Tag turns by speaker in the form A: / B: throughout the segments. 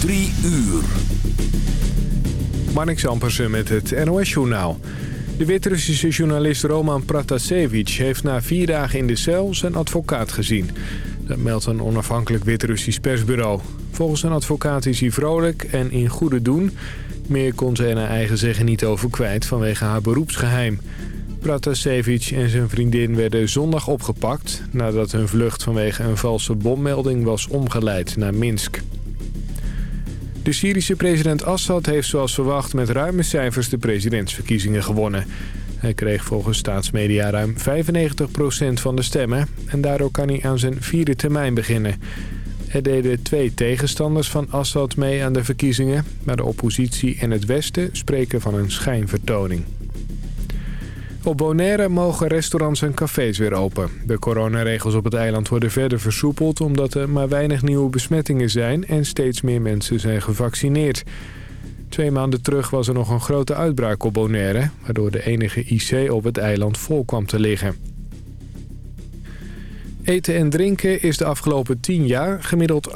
A: Drie uur.
B: Marnik Zampersen met het NOS-journaal. De Wit-Russische journalist Roman Pratasevich heeft na vier dagen in de cel zijn advocaat gezien. Dat meldt een onafhankelijk Wit-Russisch persbureau. Volgens een advocaat is hij vrolijk en in goede doen. Meer kon ze er naar eigen zeggen niet over kwijt vanwege haar beroepsgeheim. Pratasevich en zijn vriendin werden zondag opgepakt... nadat hun vlucht vanwege een valse bommelding was omgeleid naar Minsk. De Syrische president Assad heeft zoals verwacht met ruime cijfers de presidentsverkiezingen gewonnen. Hij kreeg volgens staatsmedia ruim 95% van de stemmen en daardoor kan hij aan zijn vierde termijn beginnen. Er deden twee tegenstanders van Assad mee aan de verkiezingen, maar de oppositie en het Westen spreken van een schijnvertoning. Op Bonaire mogen restaurants en cafés weer open. De coronaregels op het eiland worden verder versoepeld... omdat er maar weinig nieuwe besmettingen zijn... en steeds meer mensen zijn gevaccineerd. Twee maanden terug was er nog een grote uitbraak op Bonaire... waardoor de enige IC op het eiland vol kwam te liggen. Eten en drinken is de afgelopen 10 jaar gemiddeld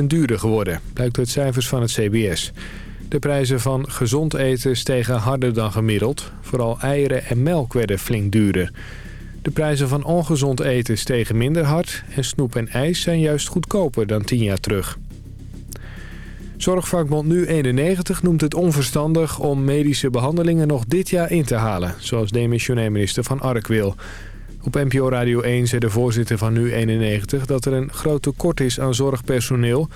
B: 18% duurder geworden... blijkt uit cijfers van het CBS... De prijzen van gezond eten stegen harder dan gemiddeld. Vooral eieren en melk werden flink duurder. De prijzen van ongezond eten stegen minder hard... en snoep en ijs zijn juist goedkoper dan tien jaar terug. Zorgvakbond Nu91 noemt het onverstandig om medische behandelingen nog dit jaar in te halen... zoals demissionair minister Van Ark wil. Op NPO Radio 1 zei de voorzitter van Nu91 dat er een groot tekort is aan zorgpersoneel...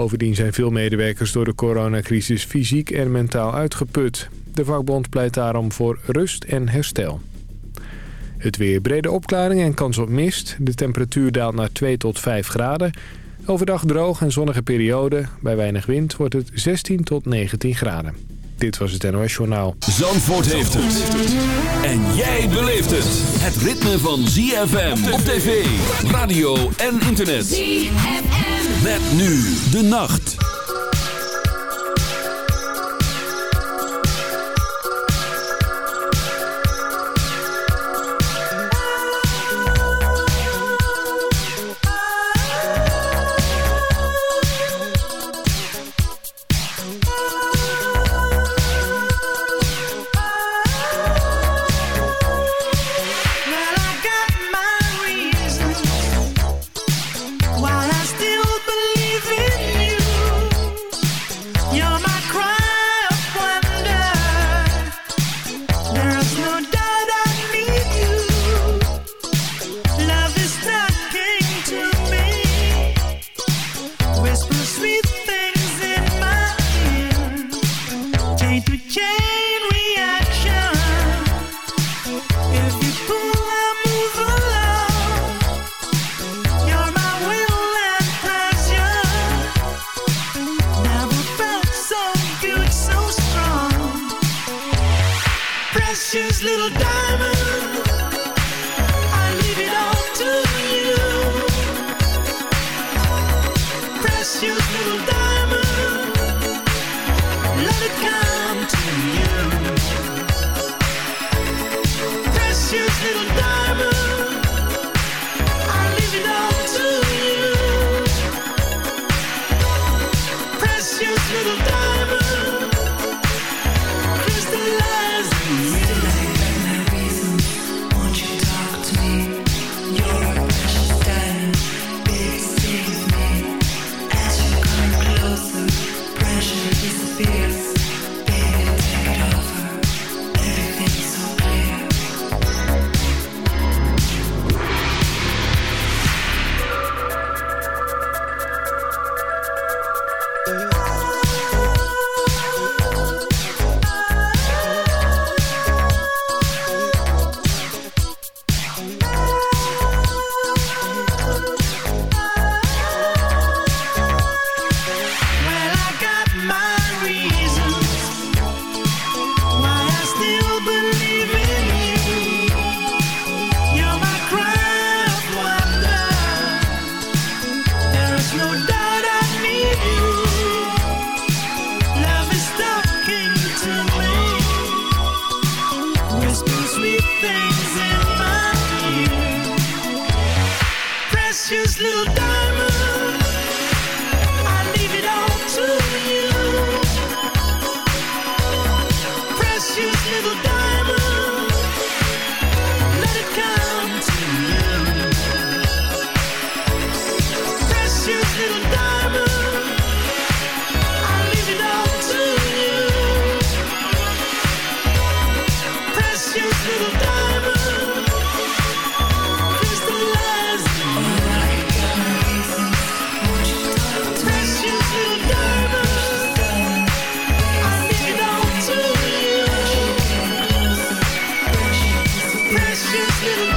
B: Bovendien zijn veel medewerkers door de coronacrisis fysiek en mentaal uitgeput. De vakbond pleit daarom voor rust en herstel. Het weer brede opklaring en kans op mist. De temperatuur daalt naar 2 tot 5 graden. Overdag droog en zonnige periode. Bij weinig wind wordt het 16 tot 19 graden. Dit was het NOS Journaal.
A: Zandvoort heeft het. En jij beleeft het. Het ritme van ZFM op tv, radio en internet. ZFM. Met nu de nacht.
C: little little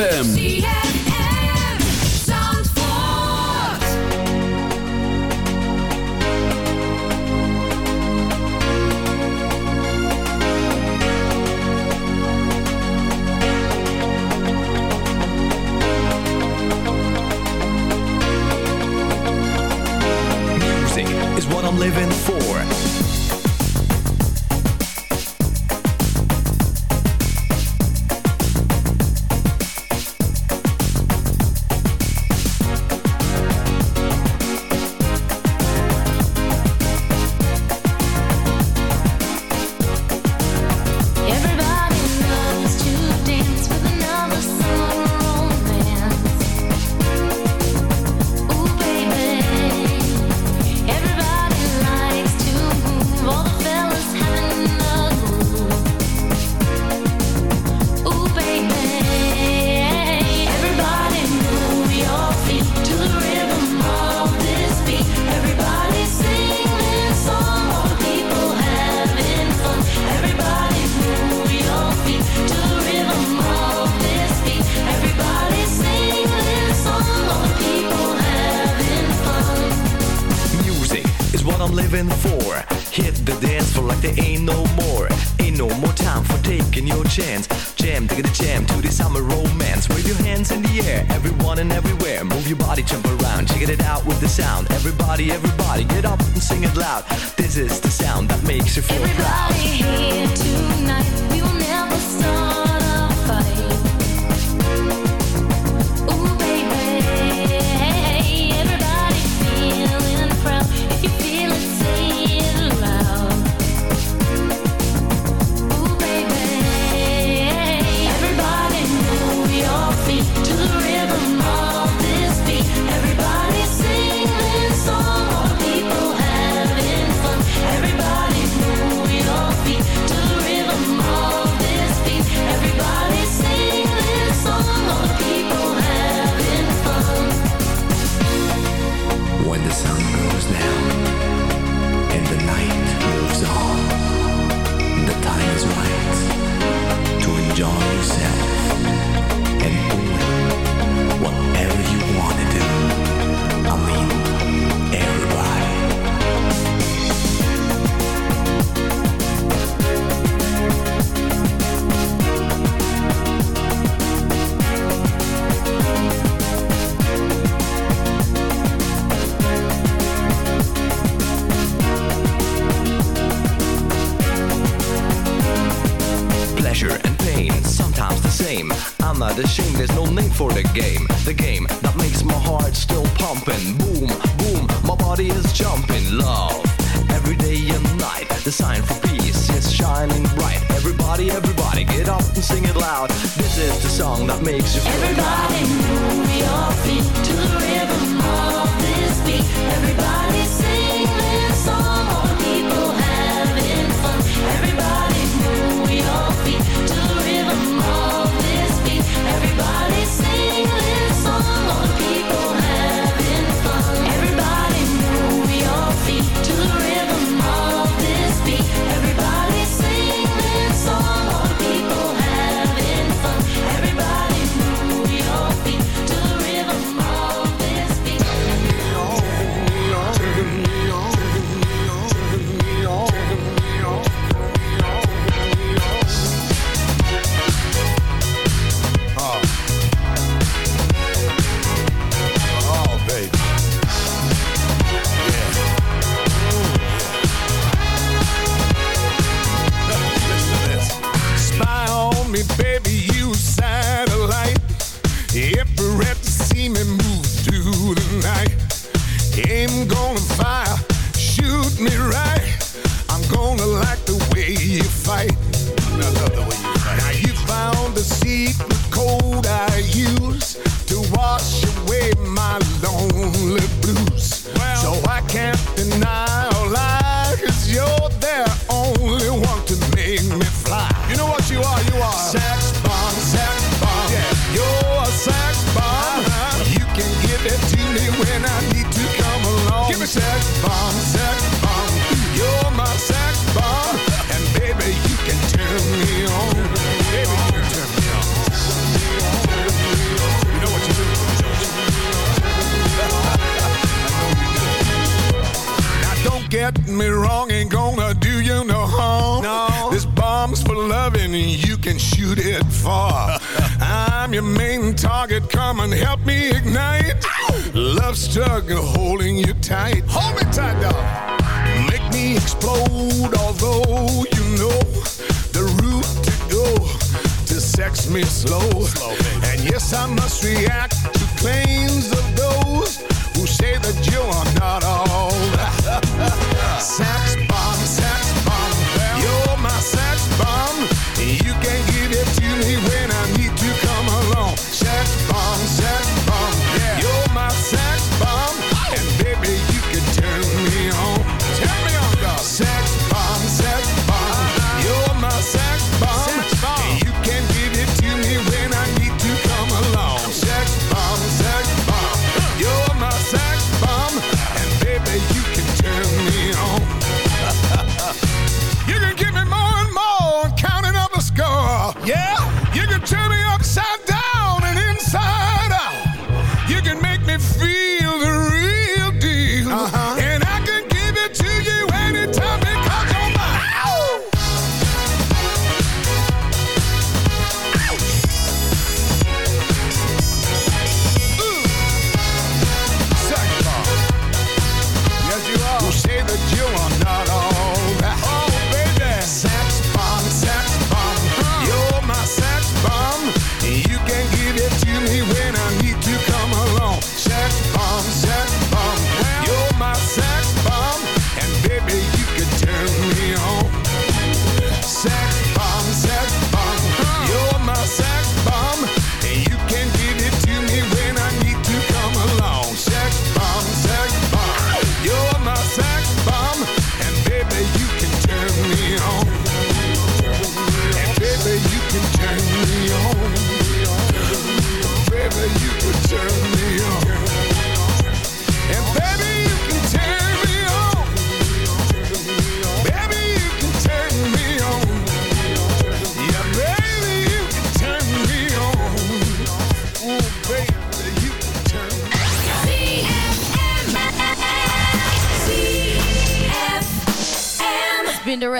C: ZFM. must react to claims of those who say that you are not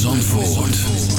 D: Zandvoort.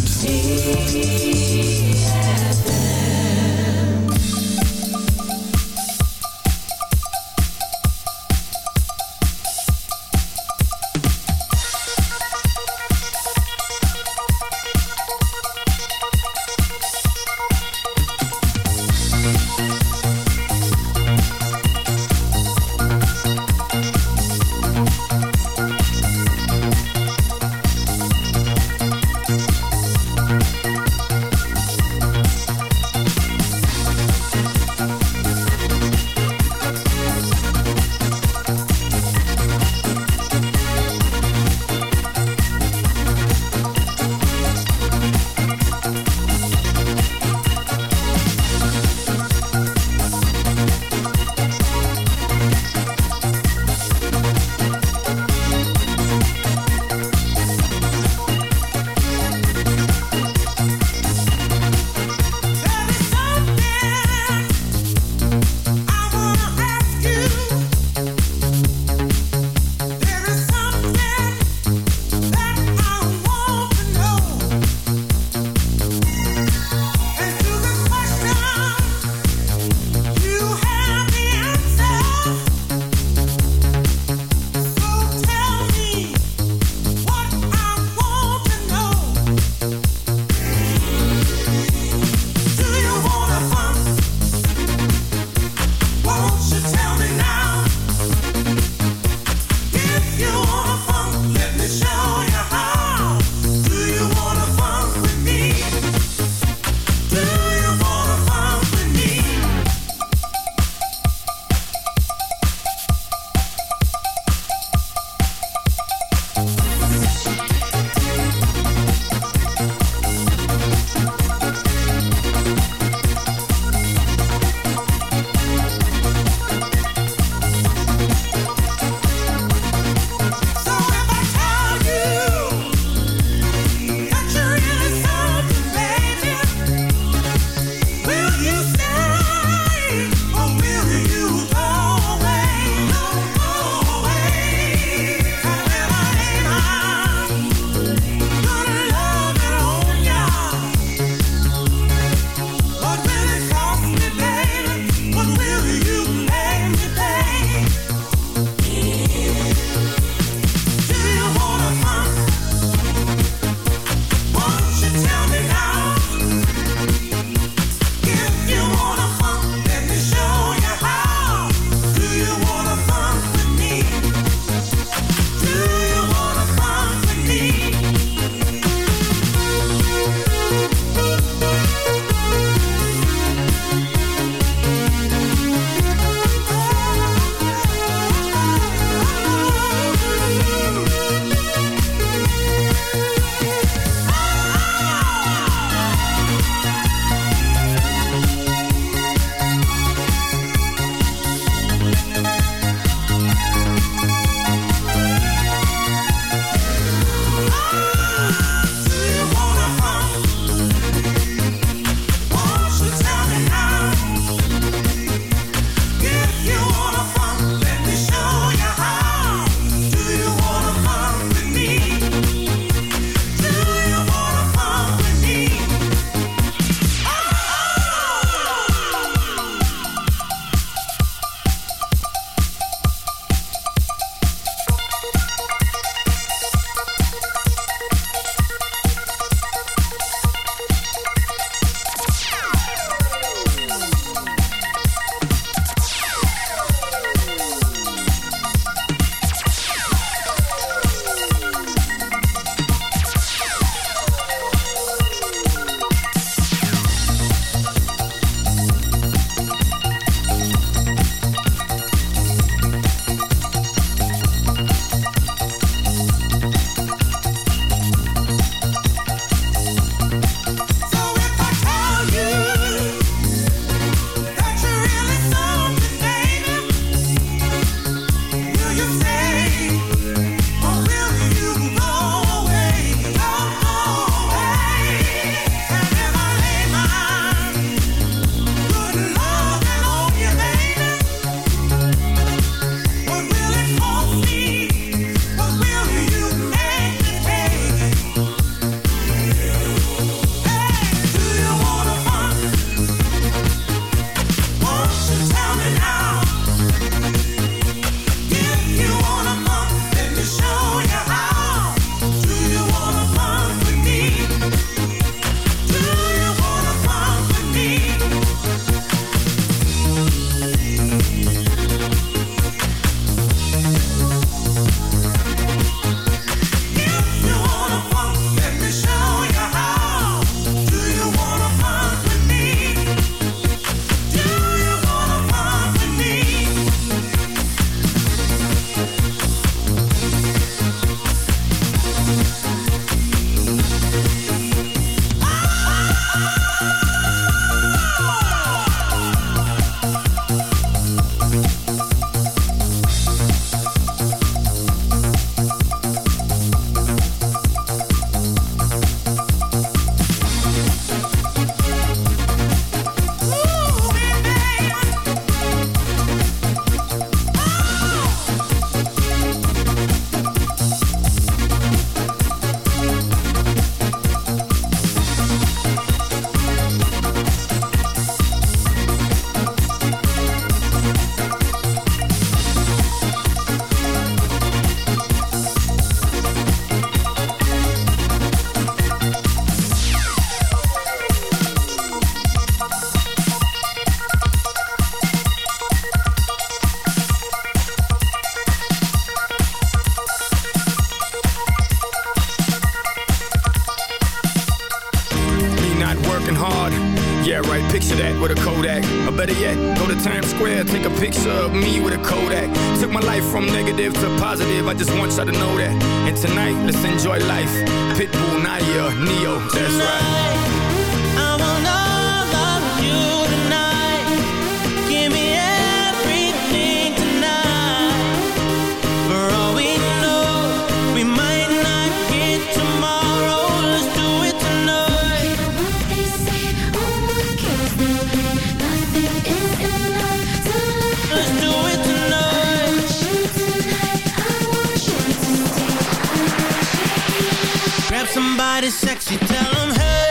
E: grab somebody sexy, tell them hey.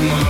F: see.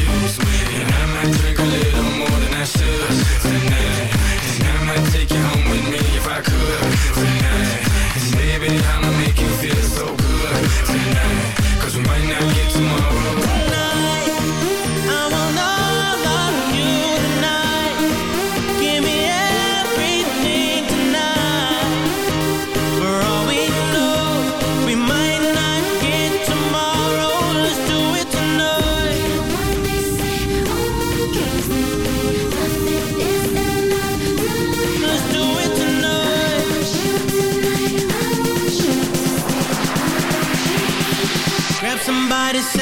E: somebody
G: say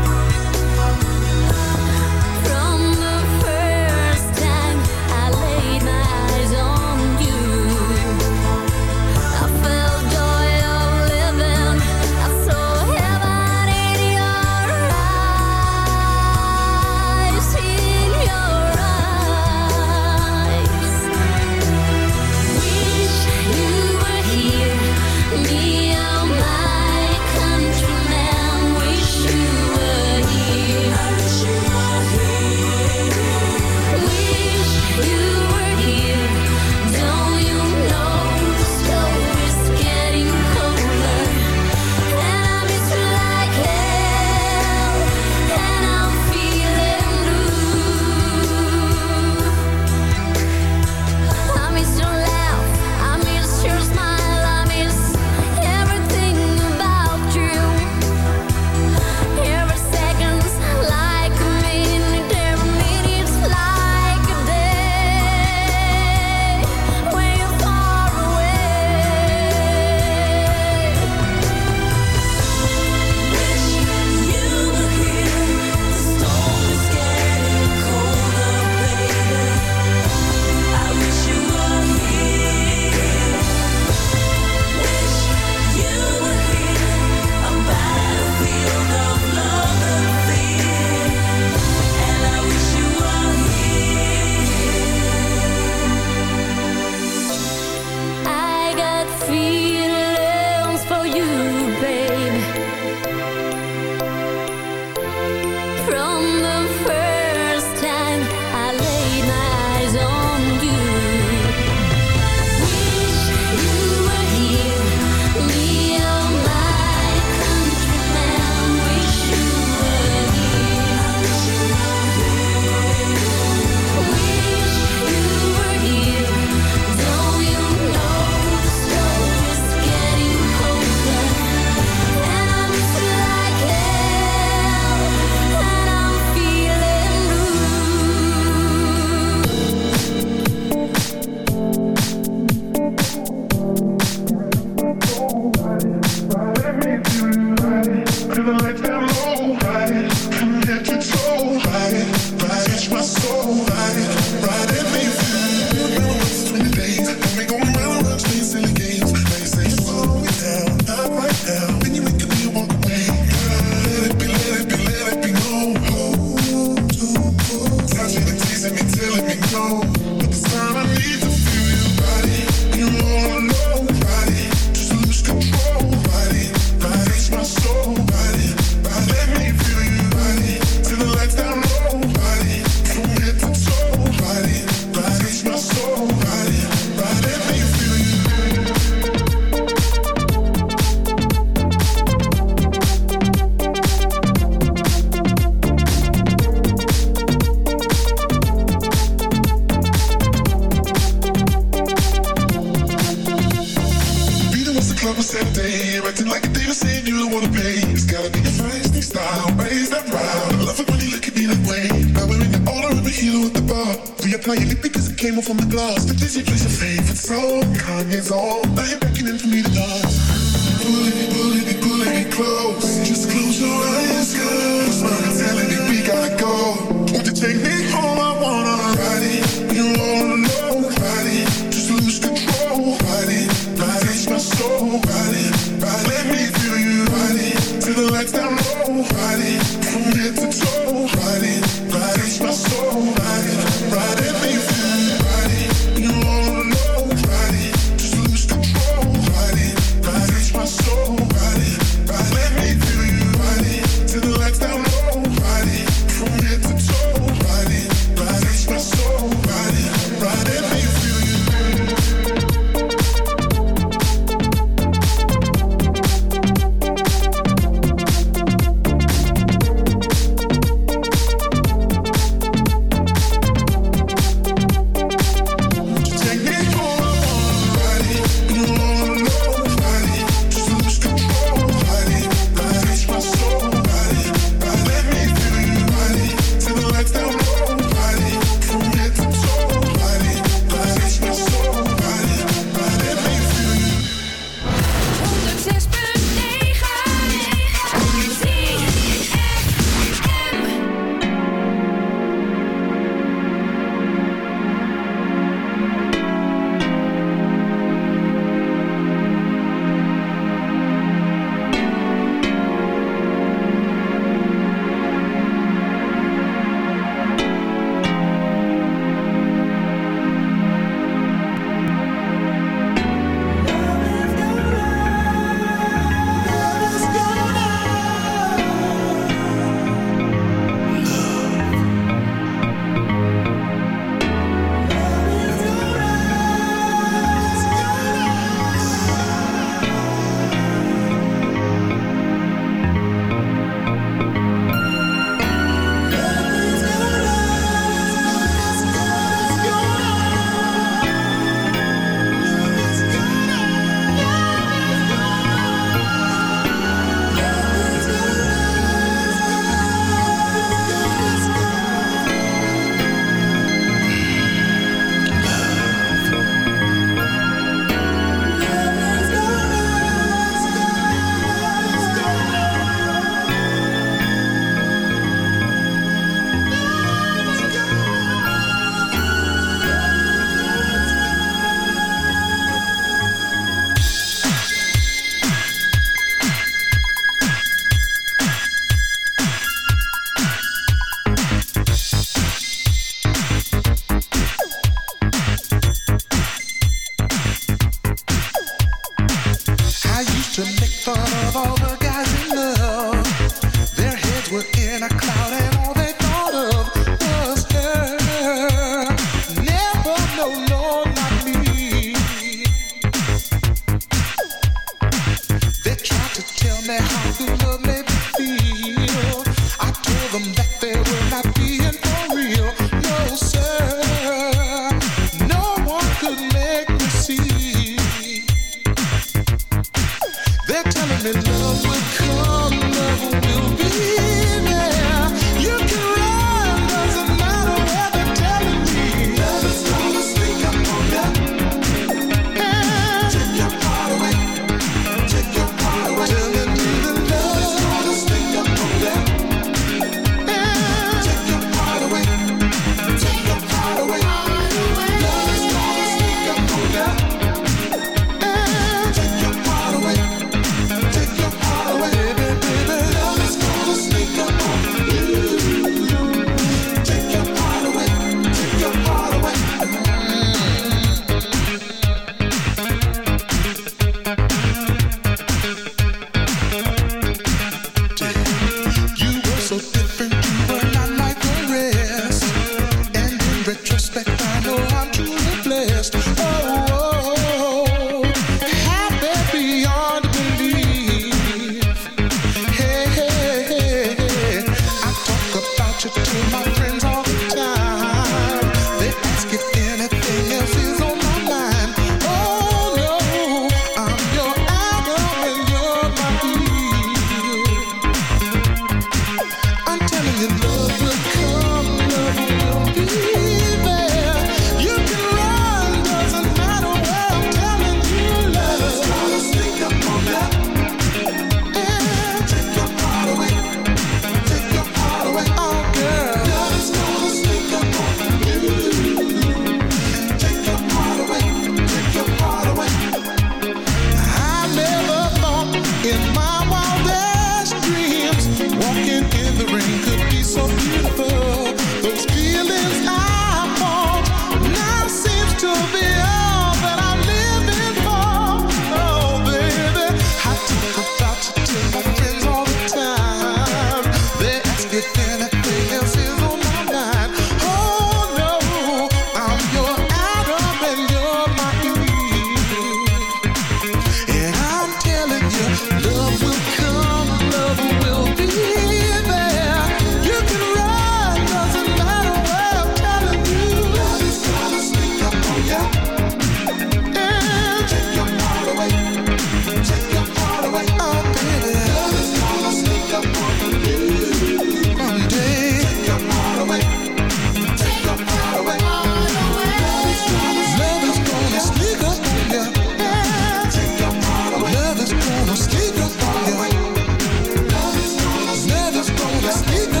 G: Just
D: leave